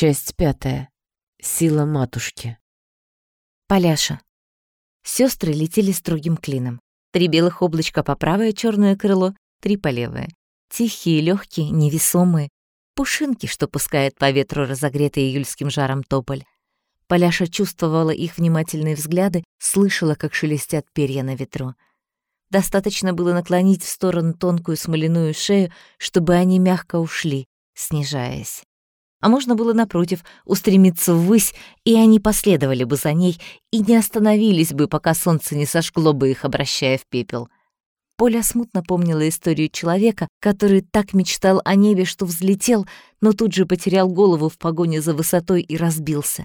Часть пятая. Сила матушки. Поляша. Сестры летели строгим клином. Три белых облачка по правое черное крыло, три по левое. Тихие, легкие, невесомые. Пушинки, что пускает по ветру разогретый июльским жаром тополь. Поляша чувствовала их внимательные взгляды, слышала, как шелестят перья на ветру. Достаточно было наклонить в сторону тонкую смоляную шею, чтобы они мягко ушли, снижаясь. А можно было, напротив, устремиться ввысь, и они последовали бы за ней и не остановились бы, пока солнце не сожгло бы их, обращая в пепел. Поля смутно помнила историю человека, который так мечтал о небе, что взлетел, но тут же потерял голову в погоне за высотой и разбился.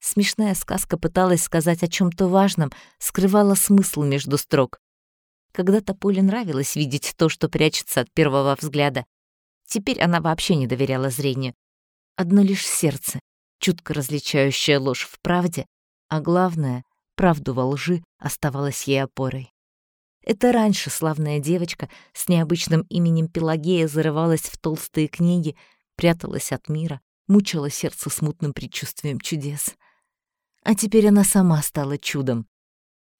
Смешная сказка пыталась сказать о чем то важном, скрывала смысл между строк. Когда-то Поле нравилось видеть то, что прячется от первого взгляда. Теперь она вообще не доверяла зрению. Одно лишь сердце, чутко различающее ложь в правде, а главное, правду во лжи, оставалось ей опорой. Это раньше славная девочка с необычным именем Пелагея зарывалась в толстые книги, пряталась от мира, мучила сердце смутным предчувствием чудес. А теперь она сама стала чудом.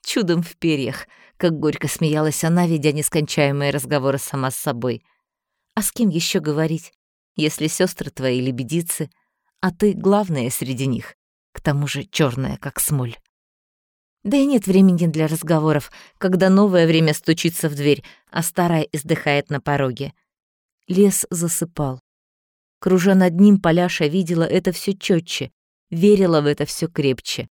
Чудом в перьях, как горько смеялась она, ведя нескончаемые разговоры сама с собой. А с кем еще говорить? Если сестры твои лебедицы, а ты главная среди них, к тому же черная, как смоль. Да и нет времени для разговоров, когда новое время стучится в дверь, а старое издыхает на пороге. Лес засыпал. Кружа над ним, Поляша видела это все четче, верила в это все крепче.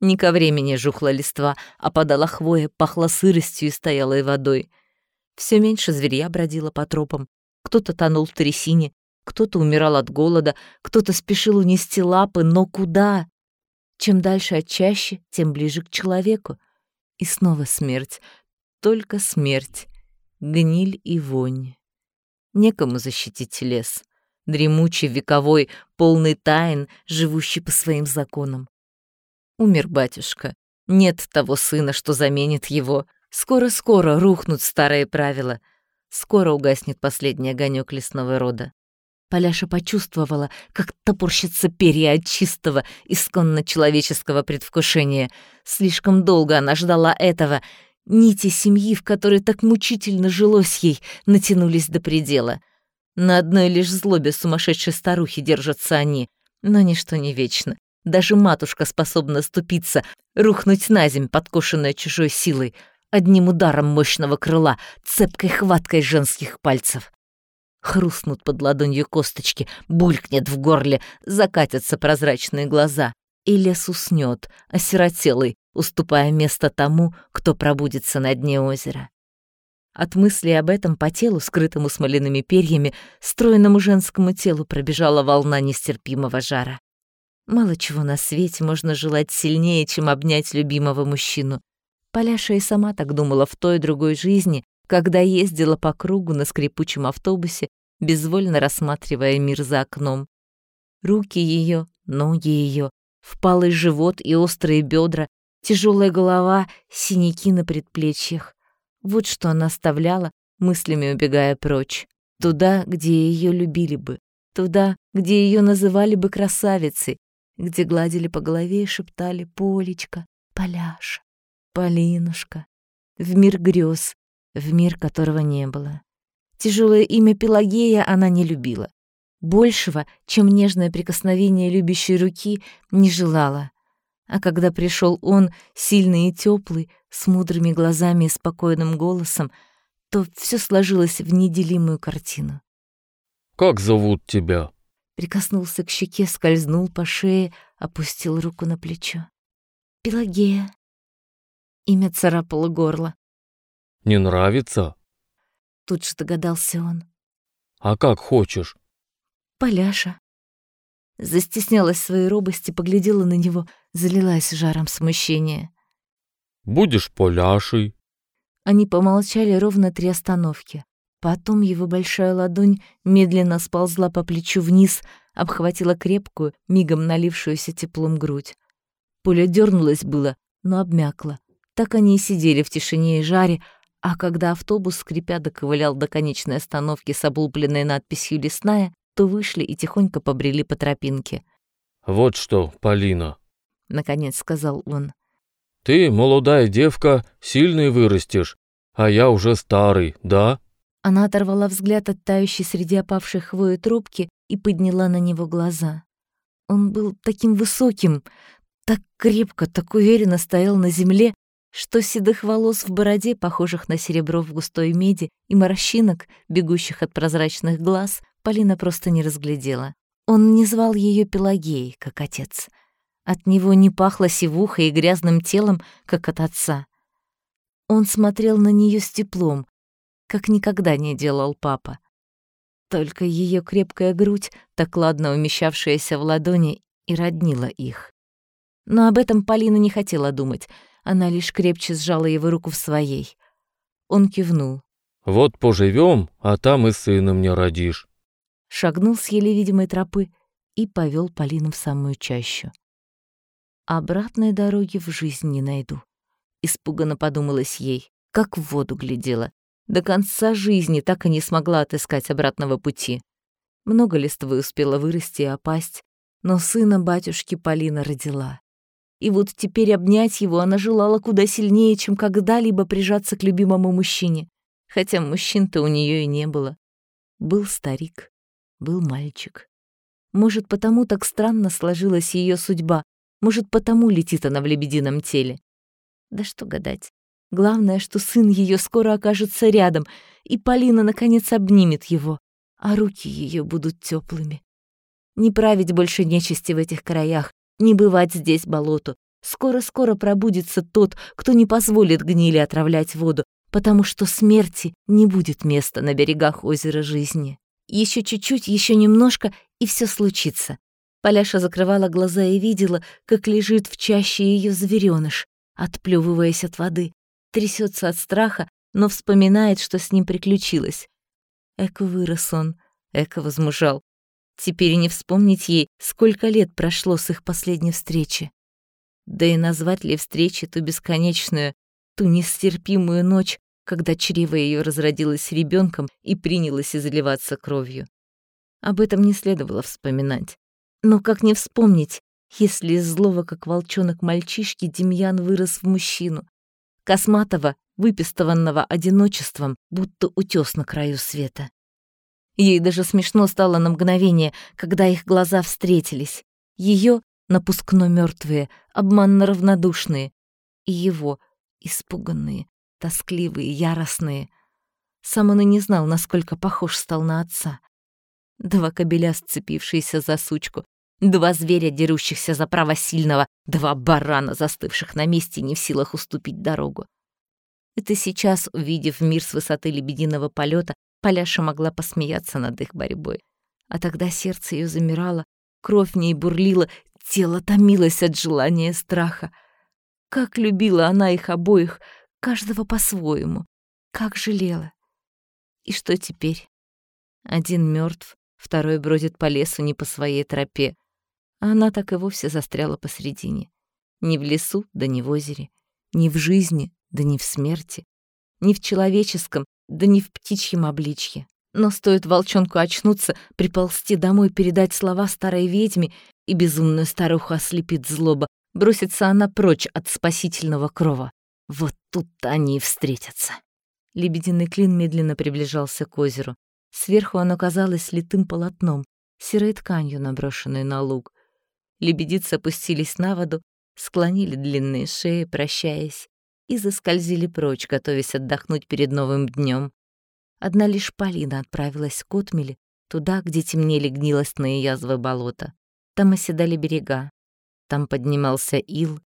Не ко времени жухла листва, а подала хвоя, пахла сыростью и стоялой водой. Все меньше зверья бродило по тропам, кто-то тонул в трясине, кто-то умирал от голода, кто-то спешил унести лапы, но куда? Чем дальше от чаще, тем ближе к человеку. И снова смерть, только смерть, гниль и вонь. Некому защитить лес, дремучий, вековой, полный тайн, живущий по своим законам. Умер батюшка, нет того сына, что заменит его. Скоро-скоро рухнут старые правила, скоро угаснет последний огонек лесного рода. Поляша почувствовала, как топорщится перья от чистого, исконно человеческого предвкушения. Слишком долго она ждала этого. Нити семьи, в которой так мучительно жилось ей, натянулись до предела. На одной лишь злобе сумасшедшей старухи держатся они. Но ничто не вечно. Даже матушка способна ступиться, рухнуть на земь, подкошенная чужой силой, одним ударом мощного крыла, цепкой хваткой женских пальцев. Хрустнут под ладонью косточки, булькнет в горле, закатятся прозрачные глаза. И лес уснет, осиротелый, уступая место тому, кто пробудется на дне озера. От мысли об этом по телу, скрытому смоляными перьями, стройному женскому телу пробежала волна нестерпимого жара. Мало чего на свете можно желать сильнее, чем обнять любимого мужчину. Поляша и сама так думала в той другой жизни, когда ездила по кругу на скрипучем автобусе, безвольно рассматривая мир за окном. Руки ее, ноги ее, впалый живот и острые бедра, тяжелая голова, синяки на предплечьях. Вот что она оставляла, мыслями убегая прочь. Туда, где ее любили бы. Туда, где ее называли бы красавицей, где гладили по голове и шептали «Полечка, Поляша, Полинушка». В мир грез, в мир которого не было. Тяжелое имя Пелагея она не любила. Большего, чем нежное прикосновение любящей руки, не желала. А когда пришел он, сильный и теплый, с мудрыми глазами и спокойным голосом, то все сложилось в неделимую картину. «Как зовут тебя?» Прикоснулся к щеке, скользнул по шее, опустил руку на плечо. «Пелагея». Имя царапало горло. Не нравится? Тут же догадался он. А как хочешь? Поляша. Застеснялась своей робости, поглядела на него, залилась жаром смущения. Будешь Поляшей. Они помолчали ровно три остановки. Потом его большая ладонь медленно сползла по плечу вниз, обхватила крепкую, мигом налившуюся теплом грудь. Поля дернулась было, но обмякла. Так они и сидели в тишине и жаре, а когда автобус, скрипя, доковылял до конечной остановки с облупленной надписью «Лесная», то вышли и тихонько побрели по тропинке. Вот что, Полина, — наконец сказал он. ты, молодая девка, сильный вырастешь, а я уже старый, да? Она оторвала взгляд от тающей среди опавших хвои трубки и подняла на него глаза. Он был таким высоким, так крепко, так уверенно стоял на земле, что седых волос в бороде, похожих на серебро в густой меди, и морщинок, бегущих от прозрачных глаз, Полина просто не разглядела. Он не звал ее Пелагеей, как отец. От него не пахло сивухой и грязным телом, как от отца. Он смотрел на нее с теплом, как никогда не делал папа. Только ее крепкая грудь, так ладно умещавшаяся в ладони, и роднила их. Но об этом Полина не хотела думать, она лишь крепче сжала его руку в своей. Он кивнул. Вот поживем, а там и сына мне родишь. Шагнул с еле видимой тропы и повел Полину в самую чащу. Обратной дороги в жизнь не найду. Испуганно подумалась ей, как в воду глядела. До конца жизни так и не смогла отыскать обратного пути. Много листвы успела вырасти и опасть, но сына батюшки Полина родила. И вот теперь обнять его она желала куда сильнее, чем когда-либо прижаться к любимому мужчине. Хотя мужчин-то у нее и не было. Был старик, был мальчик. Может, потому так странно сложилась ее судьба, может, потому летит она в лебедином теле. Да что гадать. Главное, что сын ее скоро окажется рядом, и Полина, наконец, обнимет его, а руки ее будут теплыми. Не править больше нечисти в этих краях, не бывать здесь болоту. Скоро-скоро пробудится тот, кто не позволит гнили отравлять воду, потому что смерти не будет места на берегах озера жизни. Еще чуть-чуть, еще немножко, и все случится. Поляша закрывала глаза и видела, как лежит в чаще ее зверёныш, отплёвываясь от воды, трясется от страха, но вспоминает, что с ним приключилось. Эко вырос он, эко возмужал. Теперь и не вспомнить ей, сколько лет прошло с их последней встречи. Да и назвать ли встречи ту бесконечную, ту нестерпимую ночь, когда чрево ее разродилось ребенком и принялось изливаться кровью. Об этом не следовало вспоминать. Но как не вспомнить, если из злого, как волчонок мальчишки, Демьян вырос в мужчину, косматого, выпистованного одиночеством, будто утес на краю света. Ей даже смешно стало на мгновение, когда их глаза встретились. Ее напускно мертвые, обманно равнодушные, и его испуганные, тоскливые, яростные. Сам он и не знал, насколько похож стал на отца. Два кобеля, сцепившиеся за сучку, два зверя, дерущихся за право сильного, два барана, застывших на месте, не в силах уступить дорогу. Это сейчас, увидев мир с высоты лебединого полета, Поляша могла посмеяться над их борьбой. А тогда сердце ее замирало, кровь в ней бурлила, тело томилось от желания и страха. Как любила она их обоих, каждого по-своему, как жалела. И что теперь? Один мертв, второй бродит по лесу не по своей тропе, а она так и вовсе застряла посредине. Ни в лесу, да ни в озере, ни в жизни, да ни в смерти, ни в человеческом, да ни в птичьем обличье. Но стоит волчонку очнуться, приползти домой, передать слова старой ведьме, и безумную старуху ослепит злоба, бросится она прочь от спасительного крова. Вот тут-то они и встретятся. Лебединый клин медленно приближался к озеру. Сверху оно казалось литым полотном, серой тканью, наброшенной на луг. Лебедицы опустились на воду, склонили длинные шеи, прощаясь, и заскользили прочь, готовясь отдохнуть перед новым днем. Одна лишь Полина отправилась к Отмеле, туда, где темнели гнилостные язвы болота. Там оседали берега, там поднимался ил,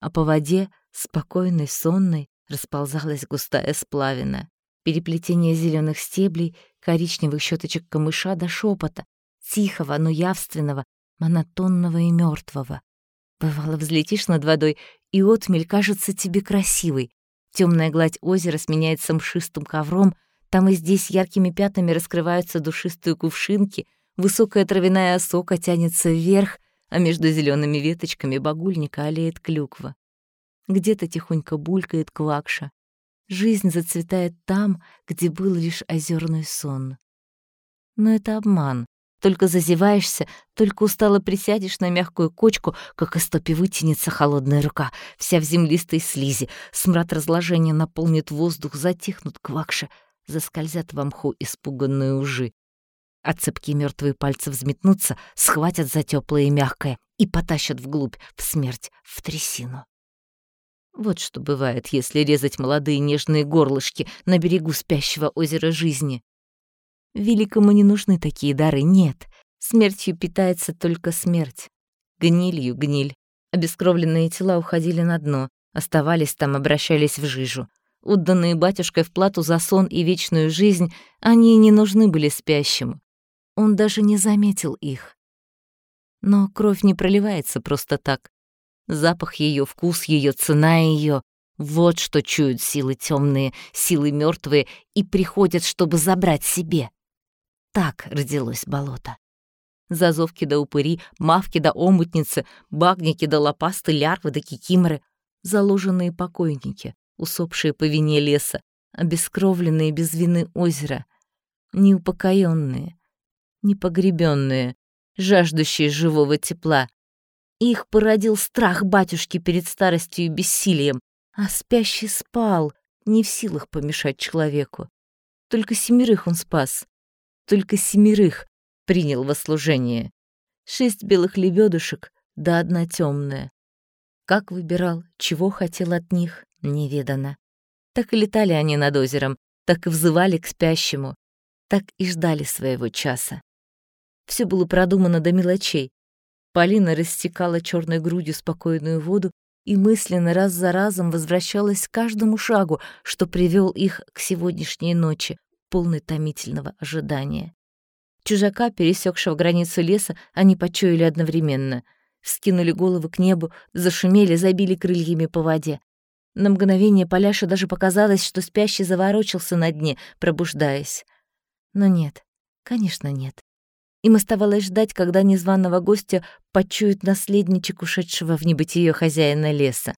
а по воде, спокойной, сонной, расползалась густая сплавина. Переплетение зеленых стеблей, коричневых щеточек камыша до шепота, тихого, но явственного, монотонного и мертвого. Бывало, взлетишь над водой и отмель кажется тебе красивой. Темная гладь озера сменяется мшистым ковром, там и здесь яркими пятнами раскрываются душистые кувшинки, высокая травяная осока тянется вверх, а между зелеными веточками багульника олеет клюква. Где-то тихонько булькает квакша. Жизнь зацветает там, где был лишь озерный сон. Но это обман. Только зазеваешься, только устало присядешь на мягкую кочку, как из топи вытянется холодная рука, вся в землистой слизи. Смрад разложения наполнит воздух, затихнут квакши, заскользят в мху испуганные ужи. А цепкие мертвые пальцы взметнутся, схватят за теплое и мягкое и потащат вглубь, в смерть, в трясину. Вот что бывает, если резать молодые нежные горлышки на берегу спящего озера жизни. Великому не нужны такие дары, нет. Смертью питается только смерть. Гнилью гниль. Обескровленные тела уходили на дно, оставались там, обращались в жижу. Отданные батюшкой в плату за сон и вечную жизнь, они не нужны были спящему. Он даже не заметил их. Но кровь не проливается просто так. Запах ее, вкус ее, цена ее — вот что чуют силы темные, силы мертвые и приходят, чтобы забрать себе. Так родилось болото. Зазовки да упыри, мавки да омутницы, багники да лопасты, лярвы да кикиморы, заложенные покойники, усопшие по вине леса, обескровленные без вины озера, неупокоенные, непогребенные, жаждущие живого тепла. Их породил страх батюшки перед старостью и бессилием, а спящий спал, не в силах помешать человеку. Только семерых он спас, только семерых принял во служение. Шесть белых лебедушек, да одна темная. Как выбирал, чего хотел от них, неведано. Так и летали они над озером, так и взывали к спящему, так и ждали своего часа. Все было продумано до мелочей. Полина растекала черной грудью спокойную воду и мысленно раз за разом возвращалась к каждому шагу, что привел их к сегодняшней ночи, полный томительного ожидания. Чужака, пересекшего границу леса, они почуяли одновременно. Вскинули головы к небу, зашумели, забили крыльями по воде. На мгновение Поляше даже показалось, что спящий заворочился на дне, пробуждаясь. Но нет, конечно, нет. Им оставалось ждать, когда незваного гостя почует наследничек ушедшего в небытие хозяина леса.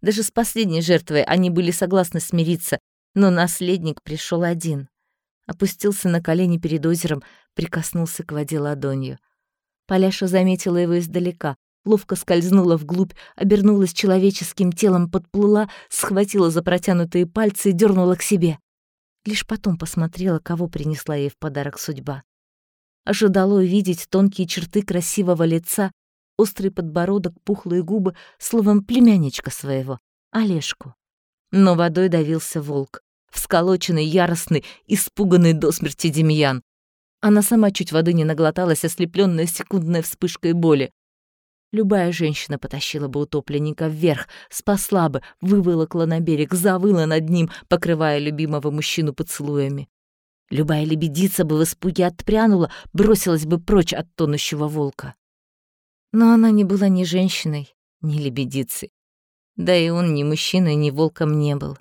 Даже с последней жертвой они были согласны смириться, но наследник пришел один опустился на колени перед озером, прикоснулся к воде ладонью. Поляша заметила его издалека, ловко скользнула вглубь, обернулась человеческим телом, подплыла, схватила за протянутые пальцы и дернула к себе. Лишь потом посмотрела, кого принесла ей в подарок судьба. Ожидала увидеть тонкие черты красивого лица, острый подбородок, пухлые губы, словом, племянничка своего, Олежку. Но водой давился волк всколоченный, яростный, испуганный до смерти Демьян. Она сама чуть воды не наглоталась, ослепленная секундной вспышкой боли. Любая женщина потащила бы утопленника вверх, спасла бы, выволокла на берег, завыла над ним, покрывая любимого мужчину поцелуями. Любая лебедица бы в испуге отпрянула, бросилась бы прочь от тонущего волка. Но она не была ни женщиной, ни лебедицей. Да и он ни мужчиной, ни волком не был.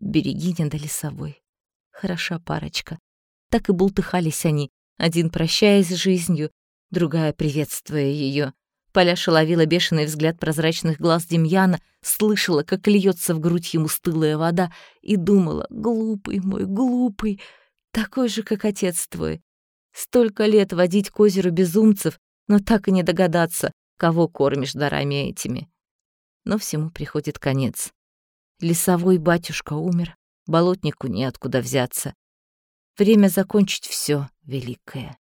Берегиня да лесовой. Хороша парочка. Так и бултыхались они, один прощаясь с жизнью, другая приветствуя ее. Поляша ловила бешеный взгляд прозрачных глаз Демьяна, слышала, как льется в грудь ему стылая вода, и думала, глупый мой, глупый, такой же, как отец твой. Столько лет водить к озеру безумцев, но так и не догадаться, кого кормишь дарами этими. Но всему приходит конец. Лесовой батюшка умер, болотнику неоткуда взяться. Время закончить все великое.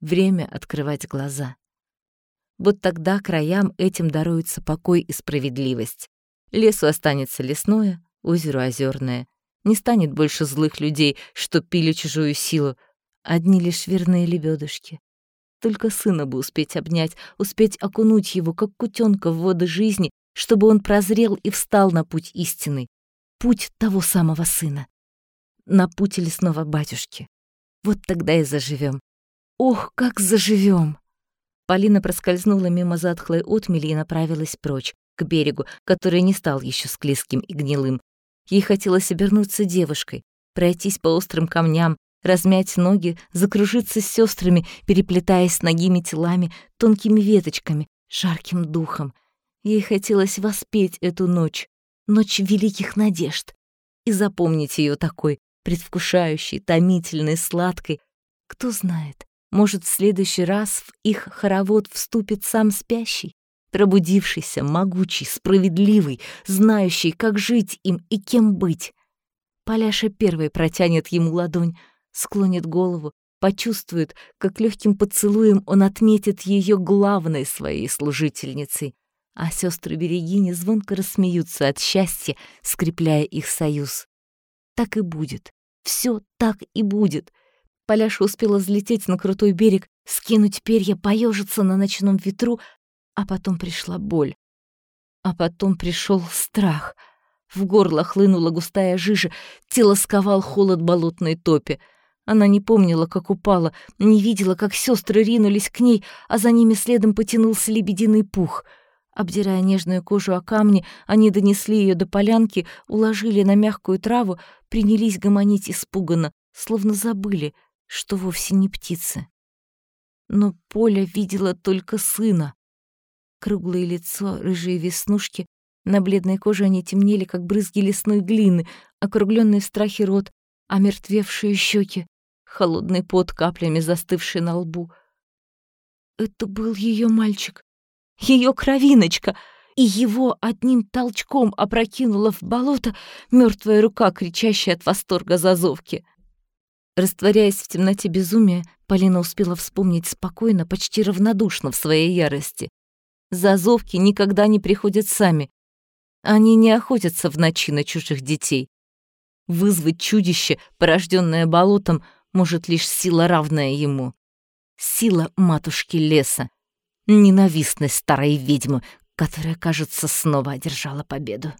Время открывать глаза. Вот тогда краям этим даруется покой и справедливость. Лесу останется лесное, озеру озерное. Не станет больше злых людей, что пили чужую силу. Одни лишь верные лебедушки. Только сына бы успеть обнять, успеть окунуть его, как кутенка в воды жизни, чтобы он прозрел и встал на путь истины, путь того самого сына, на путь лесного батюшки. Вот тогда и заживем. Ох, как заживем! Полина проскользнула мимо затхлой отмели и направилась прочь, к берегу, который не стал еще склизким и гнилым. Ей хотелось обернуться девушкой, пройтись по острым камням, размять ноги, закружиться с сестрами, переплетаясь с ногими телами, тонкими веточками, жарким духом — Ей хотелось воспеть эту ночь, ночь великих надежд, и запомнить ее такой, предвкушающей, томительной, сладкой. Кто знает, Может, в следующий раз в их хоровод вступит сам спящий, пробудившийся, могучий, справедливый, знающий, как жить им и кем быть. Поляша первой протянет ему ладонь, склонит голову, почувствует, как легким поцелуем он отметит ее главной своей служительницей, а сестры Берегини звонко рассмеются от счастья, скрепляя их союз. Так и будет. Все так и будет. Поляша успела взлететь на крутой берег, скинуть перья, поежиться на ночном ветру, а потом пришла боль. А потом пришел страх. В горло хлынула густая жижа, тело сковал холод болотной топи — она не помнила, как упала, не видела, как сестры ринулись к ней, а за ними следом потянулся лебединый пух. Обдирая нежную кожу о камни, они донесли ее до полянки, уложили на мягкую траву, принялись гомонить испуганно, словно забыли, что вовсе не птицы. Но Поля видела только сына. Круглое лицо, рыжие веснушки, на бледной коже они темнели, как брызги лесной глины, округленный в страхе рот, омертвевшие щеки, холодный пот каплями застывший на лбу. Это был ее мальчик, ее кровиночка, и его одним толчком опрокинула в болото мертвая рука, кричащая от восторга зазовки. Растворяясь в темноте безумия, Полина успела вспомнить спокойно, почти равнодушно в своей ярости. Зазовки никогда не приходят сами. Они не охотятся в ночи на чужих детей. Вызвать чудище, порожденное болотом, может лишь сила, равная ему. Сила матушки леса. Ненавистность старой ведьмы, которая, кажется, снова одержала победу.